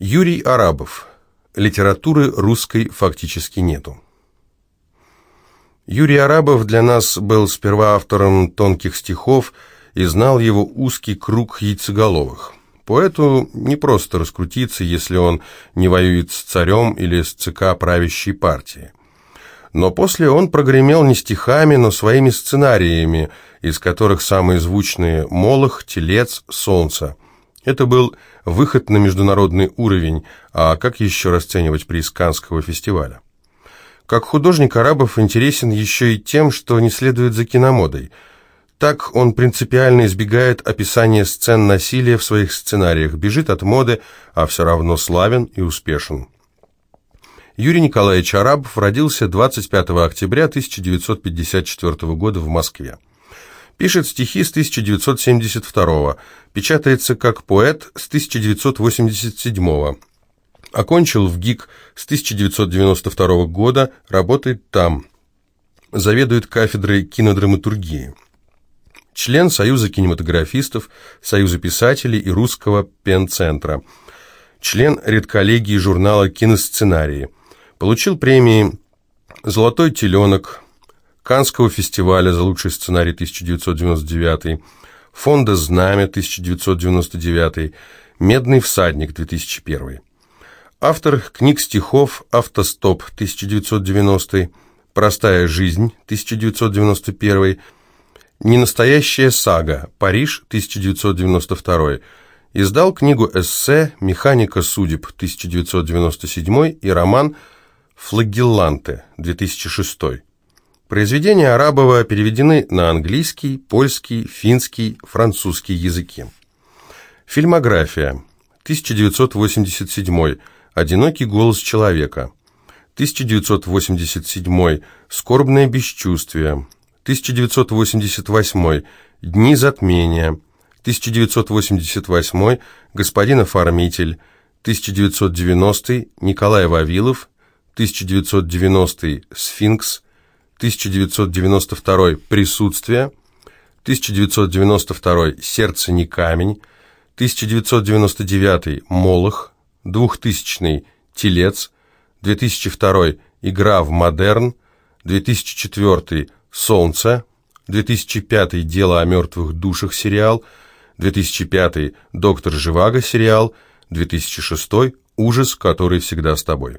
Юрий Арабов. Литературы русской фактически нету. Юрий Арабов для нас был сперва автором тонких стихов и знал его узкий круг яйцеголовых. Поэту не просто раскрутиться, если он не воюет с царем или с ЦК правящей партии. Но после он прогремел не стихами, но своими сценариями, из которых самые звучные «Молох», «Телец», «Солнце». Это был выход на международный уровень, а как еще расценивать приз Канского фестиваля? Как художник Арабов интересен еще и тем, что не следует за киномодой. Так он принципиально избегает описания сцен насилия в своих сценариях, бежит от моды, а все равно славен и успешен. Юрий Николаевич Арабов родился 25 октября 1954 года в Москве. Пишет стихи с 1972 печатается как поэт с 1987 Окончил в ГИК с 1992 года, работает там. Заведует кафедрой кинодраматургии. Член Союза кинематографистов, Союза писателей и Русского пенцентра. Член редколлегии журнала «Киносценарии». Получил премии «Золотой теленок», Канского фестиваля за лучший сценарий 1999, Фонда «Знамя» 1999, «Медный всадник» 2001. Автор книг стихов «Автостоп» 1990, «Простая жизнь» 1991, «Ненастоящая сага» Париж 1992, издал книгу эссе «Механика судеб» 1997 и роман «Флагелланты» 2006. Произведения Арабова переведены на английский, польский, финский, французский языки. Фильмография. 1987. Одинокий голос человека. 1987. Скорбное бесчувствие. 1988. Дни затмения. 1988. Господин оформитель. 1990. Николай Вавилов. 1990. Сфинкс. 1992 «Присутствие», 1992 «Сердце не камень», 1999 «Молох», 2000 «Телец», 2002 «Игра в модерн», 2004 «Солнце», 2005 «Дело о мертвых душах» сериал, 2005 «Доктор Живаго» сериал, 2006 «Ужас, который всегда с тобой».